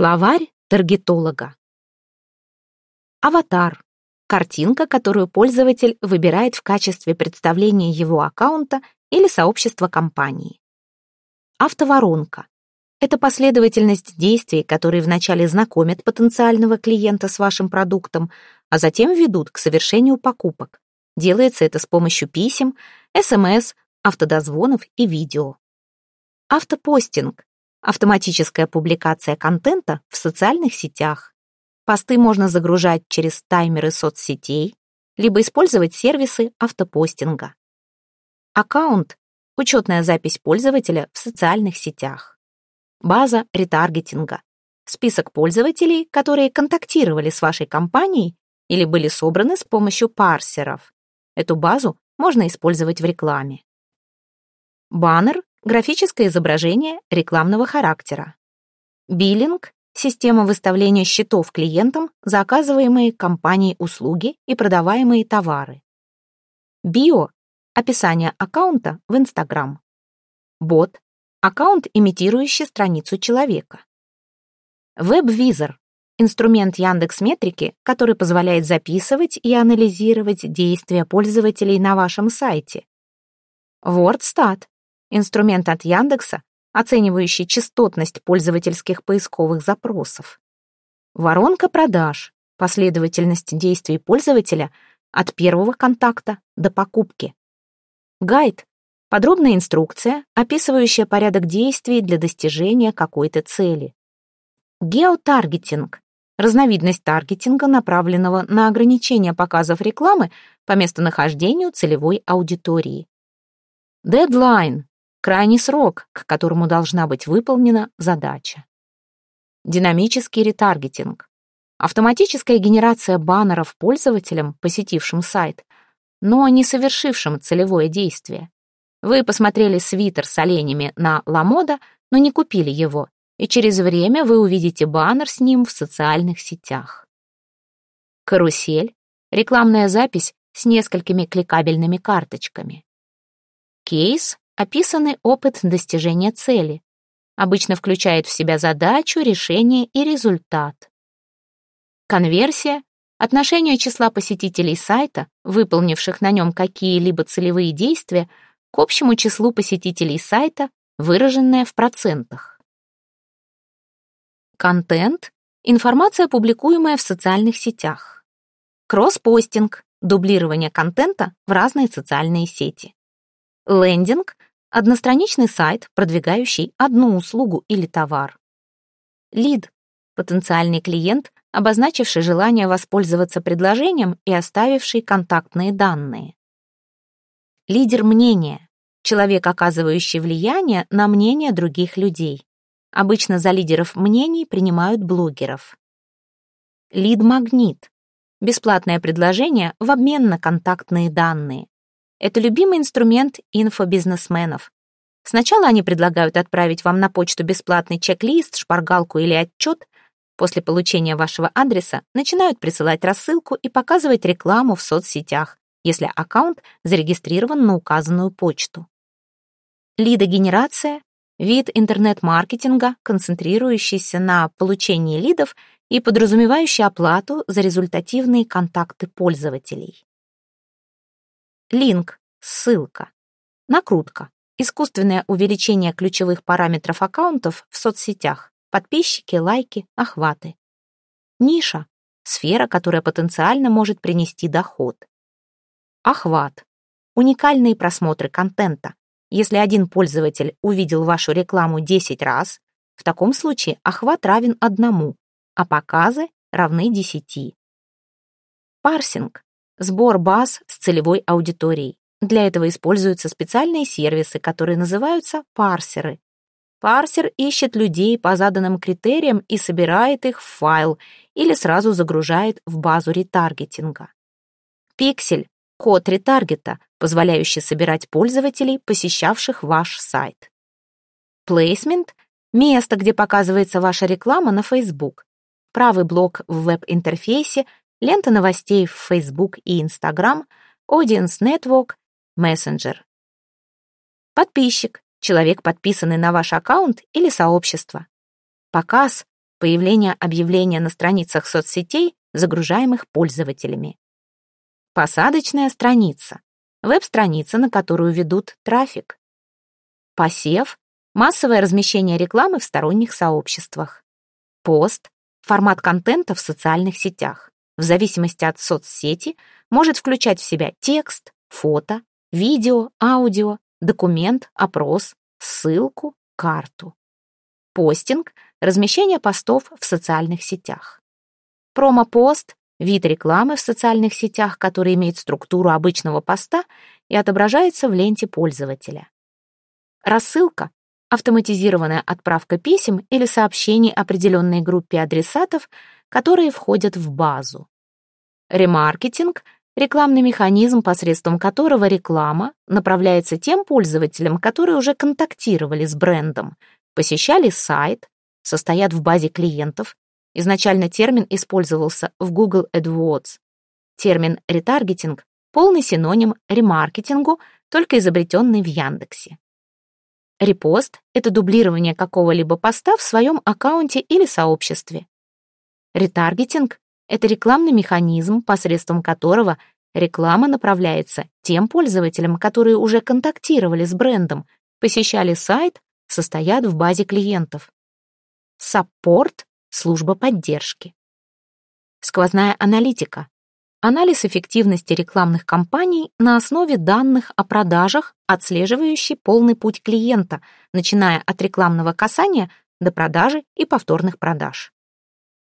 Словарь таргетолога. Аватар. Картинка, которую пользователь выбирает в качестве представления его аккаунта или сообщества компании. Автоворонка. Это последовательность действий, которые вначале знакомят потенциального клиента с вашим продуктом, а затем ведут к совершению покупок. Делается это с помощью писем, СМС, автодозвонов и видео. Автопостинг Автоматическая публикация контента в социальных сетях. Посты можно загружать через таймеры соцсетей, либо использовать сервисы автопостинга. Аккаунт — учетная запись пользователя в социальных сетях. База ретаргетинга — список пользователей, которые контактировали с вашей компанией или были собраны с помощью парсеров. Эту базу можно использовать в рекламе. Баннер графическое изображение рекламного характера. Биллинг — система выставления счетов клиентам за оказываемые компанией услуги и продаваемые товары. Био — описание аккаунта в Instagram. Бот — аккаунт, имитирующий страницу человека. Веб-визор — инструмент Яндекс Метрики, который позволяет записывать и анализировать действия пользователей на вашем сайте. WordStat инструмент от Яндекса, оценивающий частотность пользовательских поисковых запросов. Воронка продаж, последовательность действий пользователя от первого контакта до покупки. Гайд, подробная инструкция, описывающая порядок действий для достижения какой-то цели. Геотаргетинг, разновидность таргетинга, направленного на ограничение показов рекламы по местонахождению целевой аудитории. Дедлайн крайний срок, к которому должна быть выполнена задача. Динамический ретаргетинг. Автоматическая генерация баннеров пользователям, посетившим сайт, но не совершившим целевое действие. Вы посмотрели свитер с оленями на Ламода, но не купили его, и через время вы увидите баннер с ним в социальных сетях. Карусель — рекламная запись с несколькими кликабельными карточками. Кейс описанный опыт достижения цели. Обычно включает в себя задачу, решение и результат. Конверсия — отношение числа посетителей сайта, выполнивших на нем какие-либо целевые действия, к общему числу посетителей сайта, выраженное в процентах. Контент — информация, публикуемая в социальных сетях. Кросспостинг — дублирование контента в разные социальные сети. Лендинг Одностраничный сайт, продвигающий одну услугу или товар. Лид — потенциальный клиент, обозначивший желание воспользоваться предложением и оставивший контактные данные. Лидер мнения — человек, оказывающий влияние на мнение других людей. Обычно за лидеров мнений принимают блогеров. Лид-магнит — бесплатное предложение в обмен на контактные данные. Это любимый инструмент инфобизнесменов. Сначала они предлагают отправить вам на почту бесплатный чек-лист, шпаргалку или отчет. После получения вашего адреса начинают присылать рассылку и показывать рекламу в соцсетях, если аккаунт зарегистрирован на указанную почту. Лидогенерация — вид интернет-маркетинга, концентрирующийся на получении лидов и подразумевающий оплату за результативные контакты пользователей. Линк, ссылка. Накрутка. Искусственное увеличение ключевых параметров аккаунтов в соцсетях. Подписчики, лайки, охваты. Ниша. Сфера, которая потенциально может принести доход. Охват. Уникальные просмотры контента. Если один пользователь увидел вашу рекламу 10 раз, в таком случае охват равен одному, а показы равны 10. Парсинг Сбор баз с целевой аудиторией. Для этого используются специальные сервисы, которые называются парсеры. Парсер ищет людей по заданным критериям и собирает их в файл или сразу загружает в базу ретаргетинга. Пиксель — код ретаргета, позволяющий собирать пользователей, посещавших ваш сайт. Плейсмент — место, где показывается ваша реклама на Facebook. Правый блок в веб-интерфейсе лента новостей в Facebook и Instagram, Audience Network, Messenger. Подписчик — человек, подписанный на ваш аккаунт или сообщество. Показ появление объявления на страницах соцсетей, загружаемых пользователями. Посадочная страница — веб-страница, на которую ведут трафик. Посев — массовое размещение рекламы в сторонних сообществах. Пост — формат контента в социальных сетях. В зависимости от соцсети может включать в себя текст, фото, видео, аудио, документ, опрос, ссылку, карту. Постинг — размещение постов в социальных сетях. Промопост — вид рекламы в социальных сетях, который имеет структуру обычного поста и отображается в ленте пользователя. Рассылка — автоматизированная отправка писем или сообщений определенной группе адресатов, которые входят в базу. Ремаркетинг — рекламный механизм, посредством которого реклама направляется тем пользователям, которые уже контактировали с брендом, посещали сайт, состоят в базе клиентов. Изначально термин использовался в Google AdWords. Термин ретаргетинг — полный синоним ремаркетингу, только изобретенный в Яндексе. Репост — это дублирование какого-либо поста в своем аккаунте или сообществе. Ретаргетинг — это рекламный механизм, посредством которого реклама направляется тем пользователям, которые уже контактировали с брендом, посещали сайт состоят в базе клиентов. Саппорт — служба поддержки. Сквозная аналитика. Анализ эффективности рекламных кампаний на основе данных о продажах, отслеживающий полный путь клиента, начиная от рекламного касания до продажи и повторных продаж.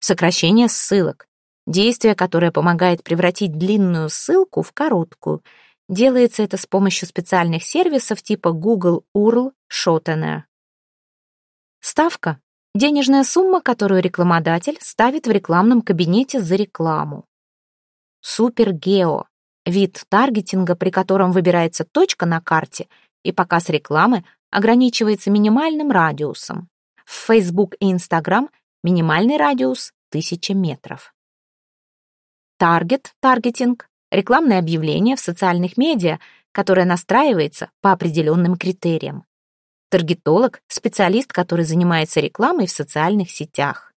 Сокращение ссылок. Действие, которое помогает превратить длинную ссылку в короткую — Делается это с помощью специальных сервисов типа Google URL Shortener. Ставка — денежная сумма, которую рекламодатель ставит в рекламном кабинете за рекламу. Супергео — вид таргетинга, при котором выбирается точка на карте, и показ рекламы ограничивается минимальным радиусом. В Facebook и Instagram минимальный радиус — 1000 метров. Таргет, таргетинг рекламное объявление в социальных медиа, которое настраивается по определенным критериям. Таргетолог — специалист, который занимается рекламой в социальных сетях.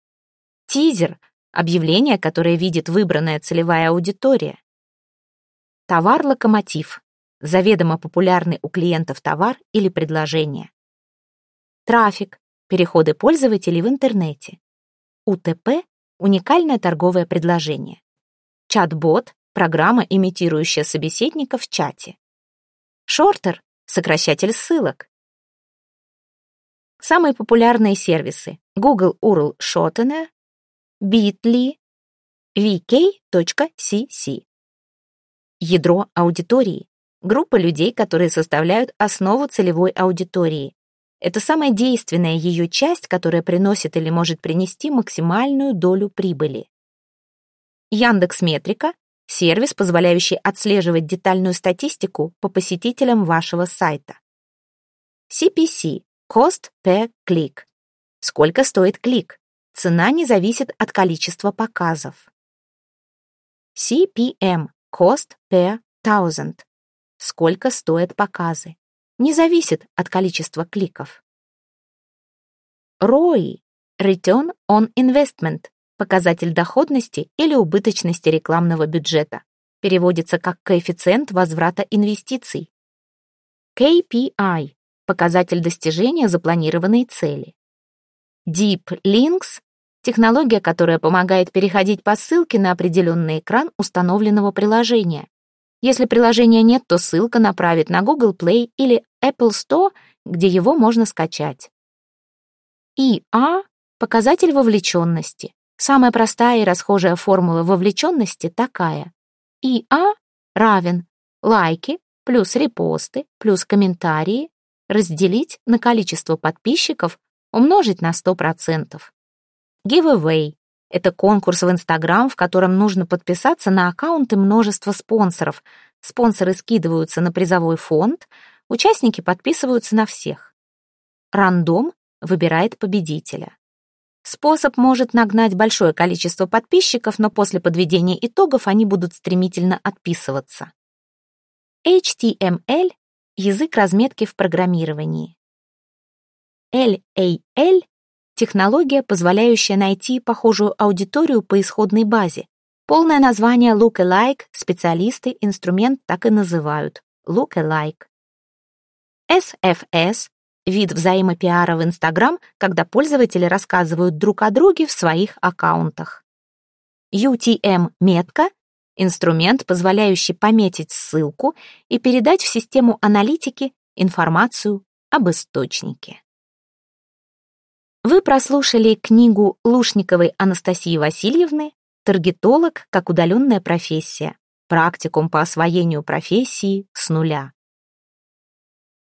Тизер — объявление, которое видит выбранная целевая аудитория. Товар-локомотив — заведомо популярный у клиентов товар или предложение. Трафик — переходы пользователей в интернете. УТП — уникальное торговое предложение. Чат-бот программа, имитирующая собеседника в чате. Шортер — сокращатель ссылок. Самые популярные сервисы Google URL Shortener, Bitly, vk.cc. Ядро аудитории — группа людей, которые составляют основу целевой аудитории. Это самая действенная ее часть, которая приносит или может принести максимальную долю прибыли. Яндекс Метрика Сервис, позволяющий отслеживать детальную статистику по посетителям вашего сайта. CPC – Cost per Click. Сколько стоит клик? Цена не зависит от количества показов. CPM – Cost per Thousand. Сколько стоят показы? Не зависит от количества кликов. ROI – Return on Investment показатель доходности или убыточности рекламного бюджета. Переводится как коэффициент возврата инвестиций. KPI – показатель достижения запланированной цели. Deep Links – технология, которая помогает переходить по ссылке на определенный экран установленного приложения. Если приложения нет, то ссылка направит на Google Play или Apple Store, где его можно скачать. IA – показатель вовлеченности. Самая простая и расхожая формула вовлеченности такая. ИА равен лайки плюс репосты плюс комментарии разделить на количество подписчиков умножить на 100%. Giveaway — это конкурс в Instagram, в котором нужно подписаться на аккаунты множества спонсоров. Спонсоры скидываются на призовой фонд, участники подписываются на всех. Рандом выбирает победителя. Способ может нагнать большое количество подписчиков, но после подведения итогов они будут стремительно отписываться. HTML — язык разметки в программировании. LAL Технология, позволяющая найти похожую аудиторию по исходной базе. Полное название Lookalike специалисты инструмент так и называют – Lookalike. SFS – вид взаимопиара в Instagram, когда пользователи рассказывают друг о друге в своих аккаунтах. UTM-метка – инструмент, позволяющий пометить ссылку и передать в систему аналитики информацию об источнике. Вы прослушали книгу Лушниковой Анастасии Васильевны «Таргетолог как удаленная профессия. Практикум по освоению профессии с нуля».